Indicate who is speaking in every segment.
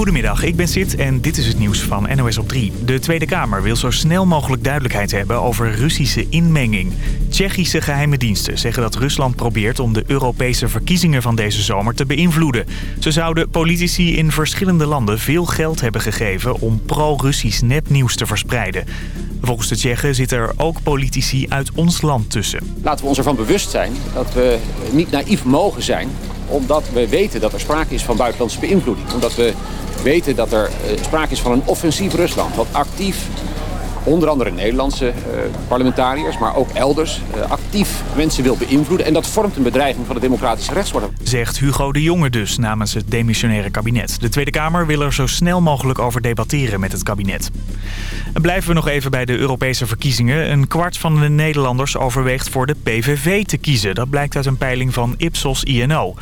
Speaker 1: Goedemiddag, ik ben Sid en dit is het nieuws van NOS op 3. De Tweede Kamer wil zo snel mogelijk duidelijkheid hebben over Russische inmenging. Tsjechische geheime diensten zeggen dat Rusland probeert om de Europese verkiezingen van deze zomer te beïnvloeden. Ze zouden politici in verschillende landen veel geld hebben gegeven om pro-Russisch nepnieuws te verspreiden. Volgens de Tsjechen zitten er ook politici uit ons land tussen.
Speaker 2: Laten we ons ervan bewust zijn dat we niet naïef mogen zijn omdat we weten dat er sprake is van buitenlandse beïnvloeding. Omdat we weten dat er eh, sprake is van een offensief Rusland... wat actief, onder andere Nederlandse uh, parlementariërs... maar ook elders, uh, actief mensen wil beïnvloeden. En dat vormt een bedreiging van de democratische rechtsorde.
Speaker 1: Zegt Hugo de Jonge dus namens het demissionaire kabinet. De Tweede Kamer wil er zo snel mogelijk over debatteren met het kabinet. En blijven we nog even bij de Europese verkiezingen. Een kwart van de Nederlanders overweegt voor de PVV te kiezen. Dat blijkt uit een peiling van Ipsos INO.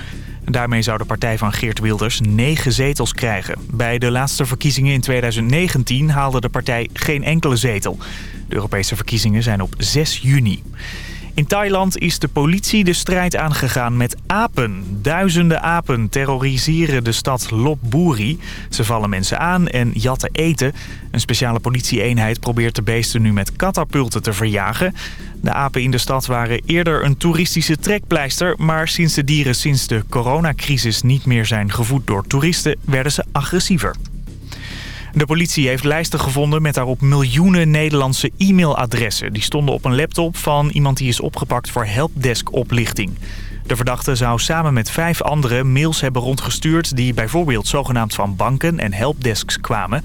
Speaker 1: Daarmee zou de partij van Geert Wilders negen zetels krijgen. Bij de laatste verkiezingen in 2019 haalde de partij geen enkele zetel. De Europese verkiezingen zijn op 6 juni. In Thailand is de politie de strijd aangegaan met apen. Duizenden apen terroriseren de stad Lopburi. Ze vallen mensen aan en jatten eten. Een speciale politieeenheid probeert de beesten nu met katapulten te verjagen. De apen in de stad waren eerder een toeristische trekpleister... maar sinds de dieren sinds de coronacrisis niet meer zijn gevoed door toeristen... werden ze agressiever. De politie heeft lijsten gevonden met daarop miljoenen Nederlandse e-mailadressen. Die stonden op een laptop van iemand die is opgepakt voor helpdesk-oplichting. De verdachte zou samen met vijf anderen mails hebben rondgestuurd... die bijvoorbeeld zogenaamd van banken en helpdesks kwamen.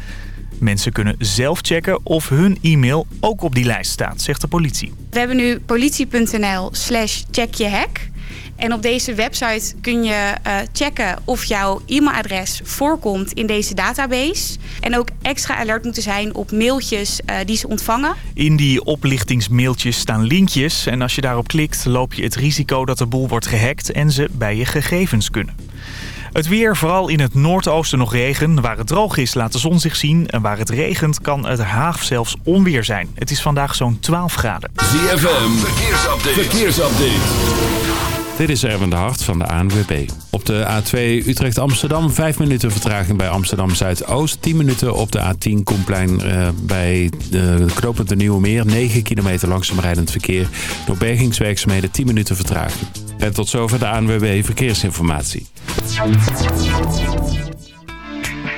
Speaker 1: Mensen kunnen zelf checken of hun e-mail ook op die lijst staat, zegt de politie.
Speaker 3: We hebben nu politie.nl slash checkjehack. En op deze website kun je uh, checken of jouw e-mailadres voorkomt in deze database. En ook extra alert moeten zijn op mailtjes uh, die ze ontvangen.
Speaker 1: In die oplichtingsmailtjes staan linkjes. En als je daarop klikt loop je het risico dat de boel wordt gehackt en ze bij je gegevens kunnen. Het weer, vooral in het noordoosten nog regen. Waar het droog is laat de zon zich zien. En waar het regent kan het haag zelfs onweer zijn. Het is vandaag zo'n 12 graden.
Speaker 4: ZFM, verkeersupdate. verkeersupdate.
Speaker 5: Dit is Erwin de Hart van de ANWB. Op de A2 Utrecht-Amsterdam 5 minuten vertraging bij Amsterdam Zuidoost. 10 minuten op de A10 Koenplein uh, bij de knooppunt de Nieuwe Meer. 9 kilometer langzaam rijdend verkeer. Door bergingswerkzaamheden 10 minuten vertraging. En tot zover de ANWB Verkeersinformatie.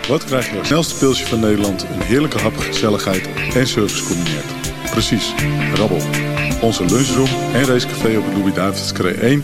Speaker 6: Wat krijg je als snelste pilsje van Nederland... een heerlijke hap, gezelligheid en service combineert? Precies, rabbel. Onze lunchroom en racecafé op het Louis-David's 1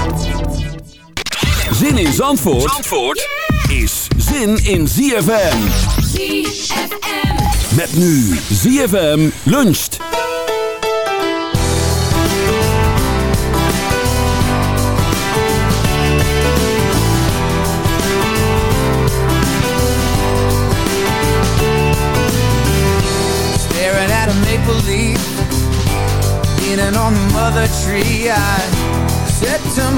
Speaker 4: Zin in Zandvoort, Zandvoort is zin in ZFM. ZFM. Met nu ZFM luncht.
Speaker 7: Staring at a maple leaf, leaning on the mother tree. I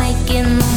Speaker 7: Making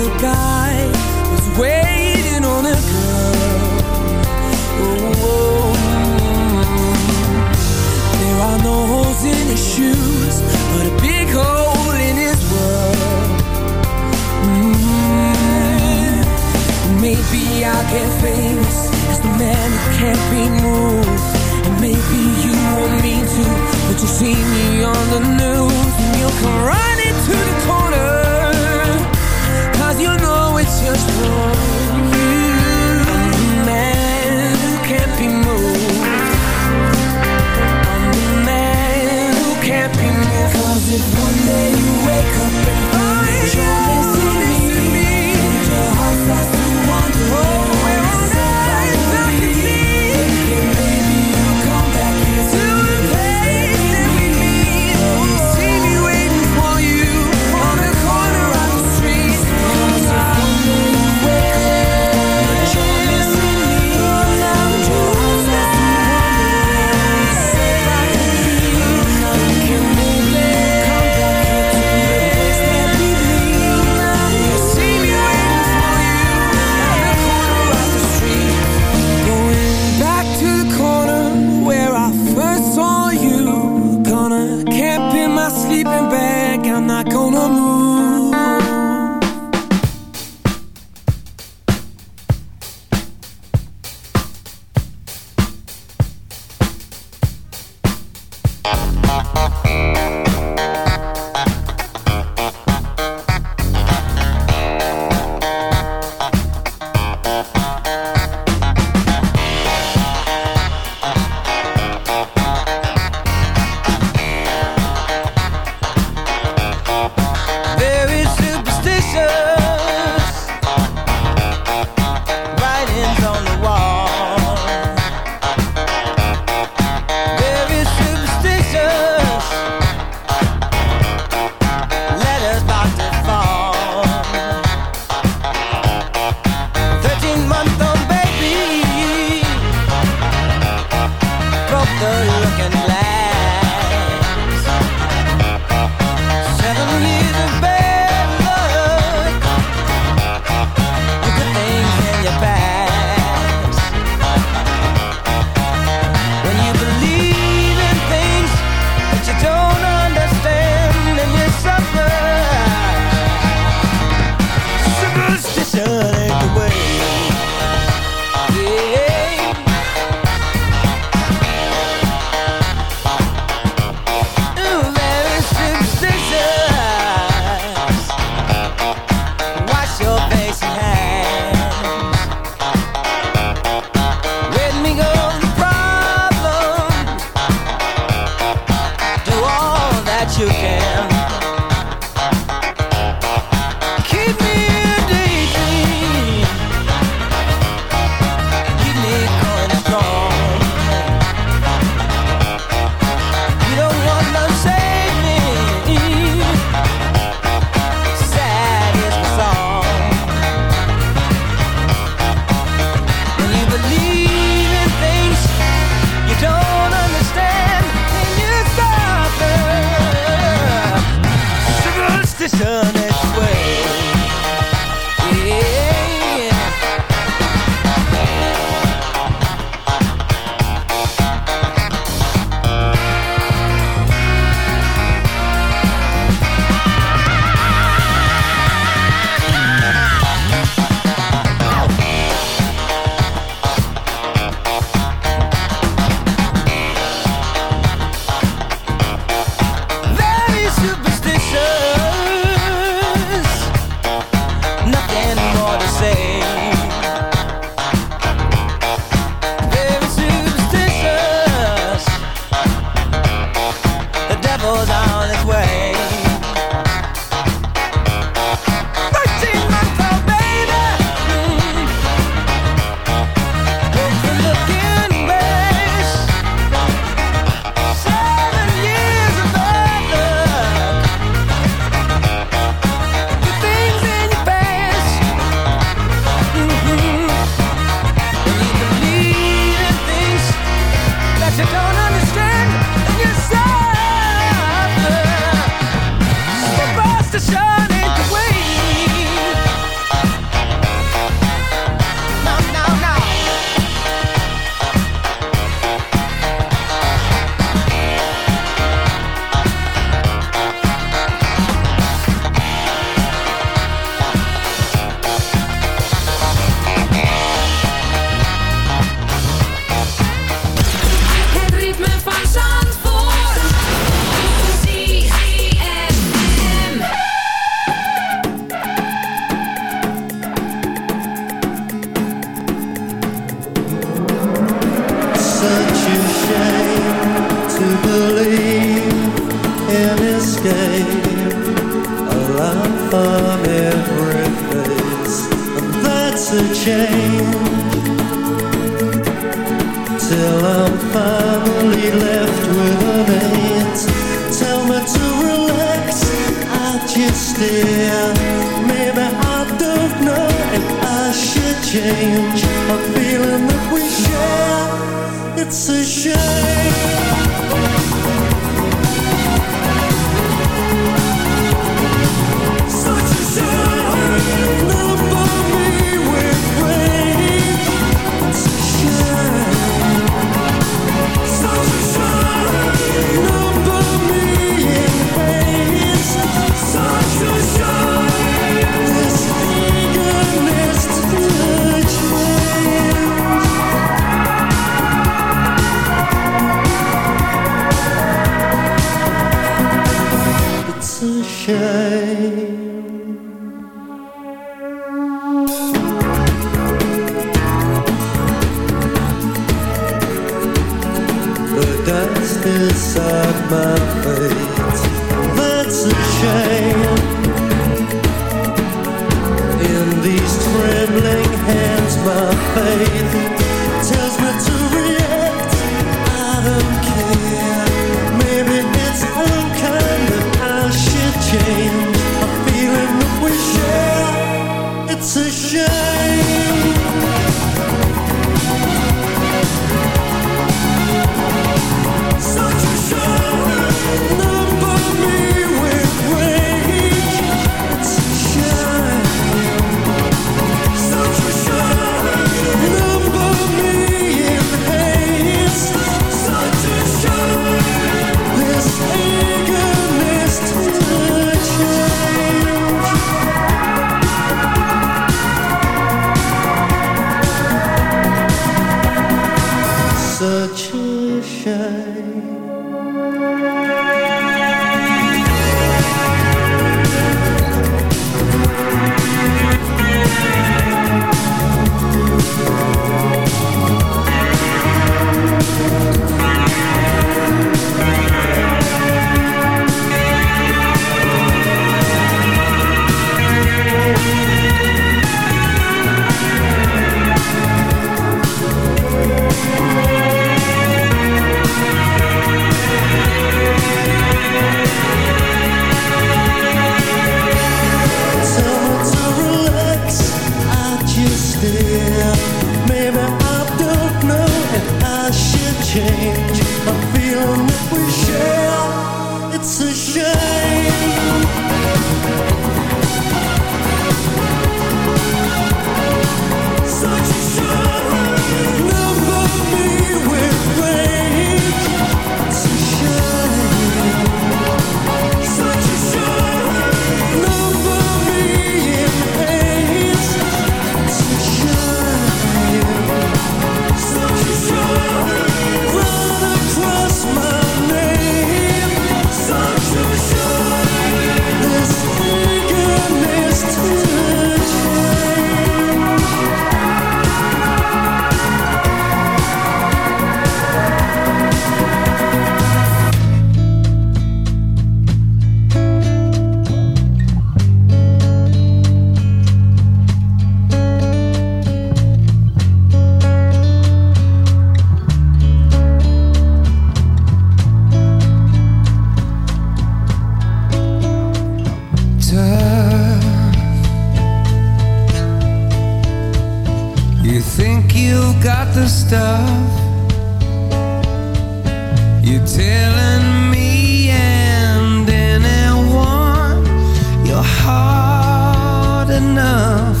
Speaker 7: enough.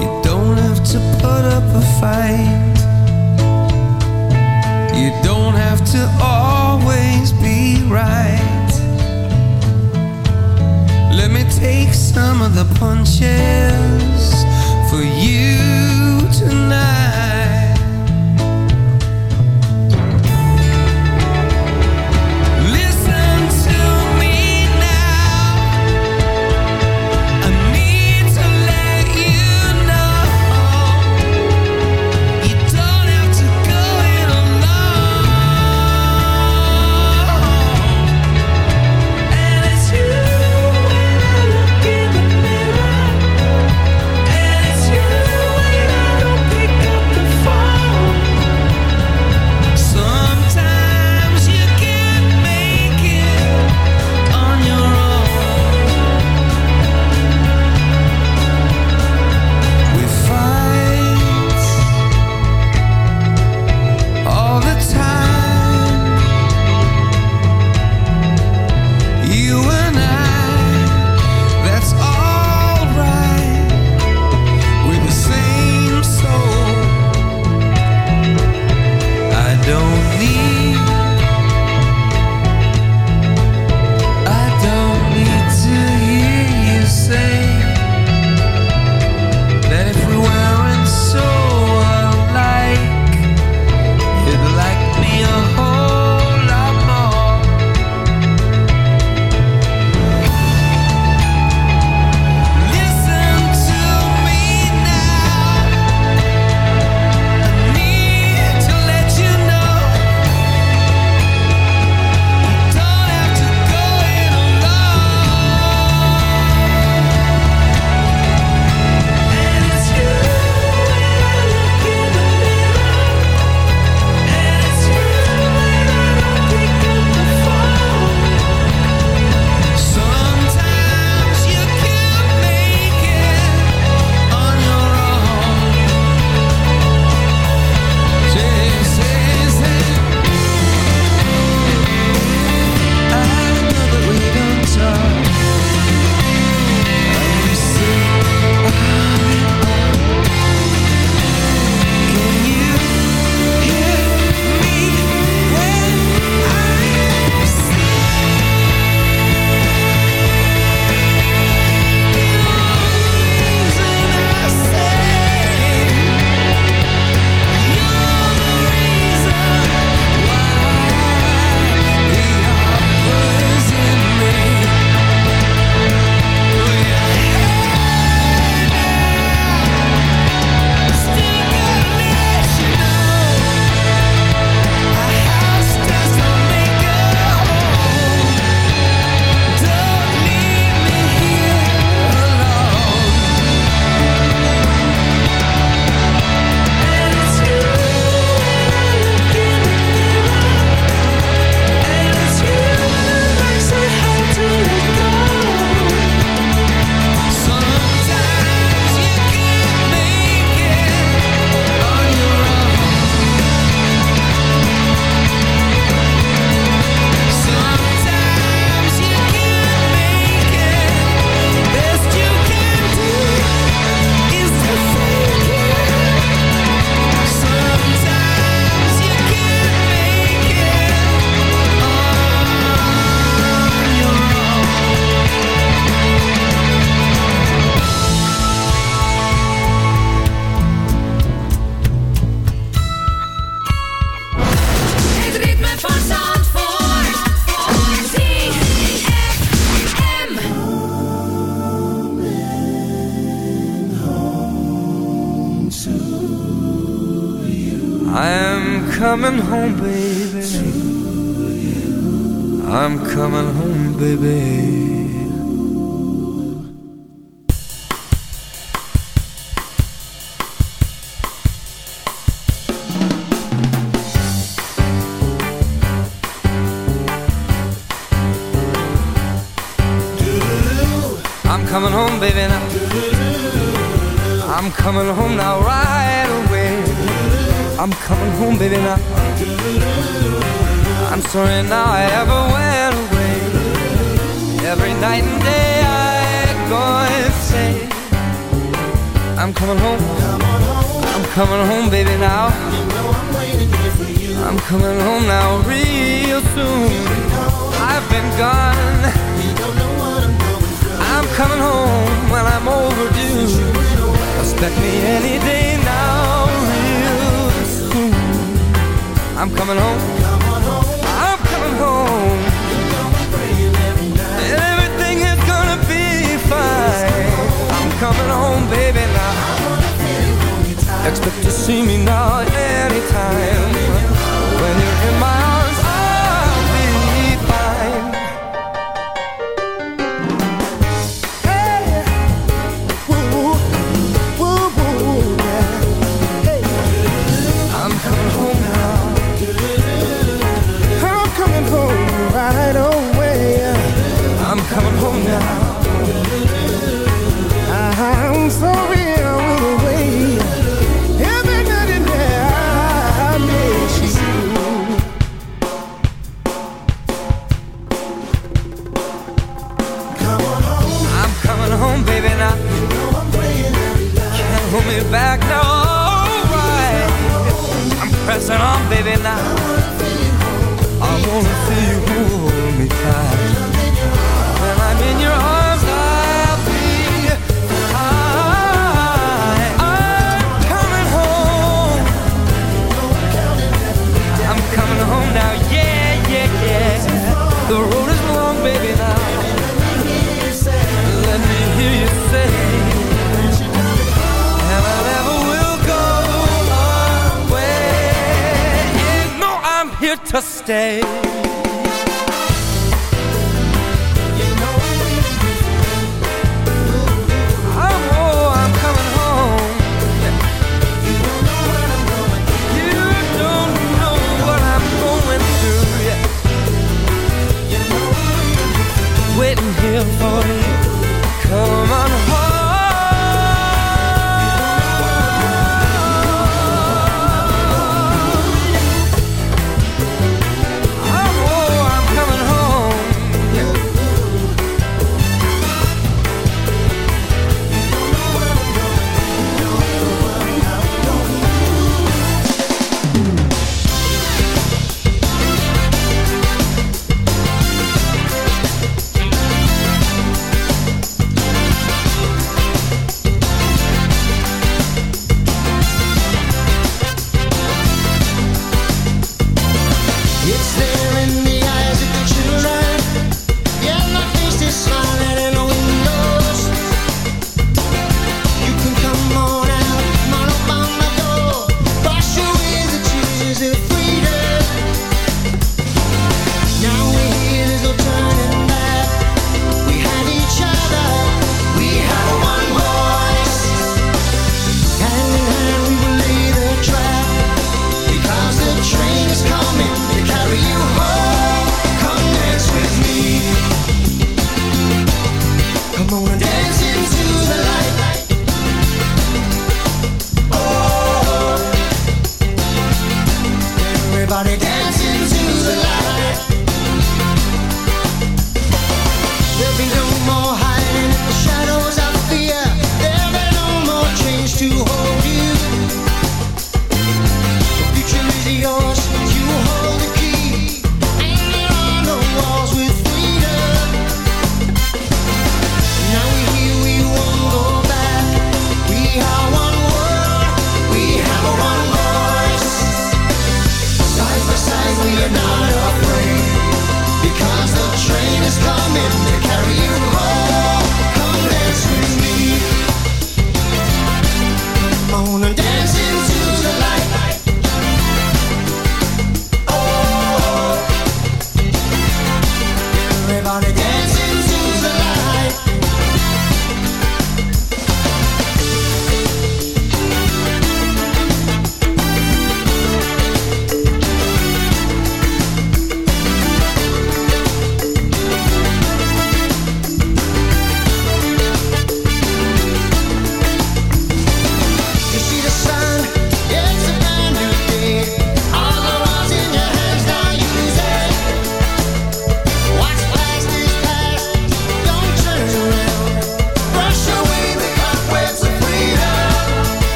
Speaker 7: You don't have to put up a fight. You don't have to always be right. Let me take some of the punches.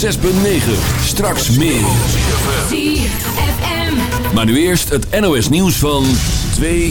Speaker 4: 6.9. Straks meer. Maar nu eerst het NOS nieuws van 2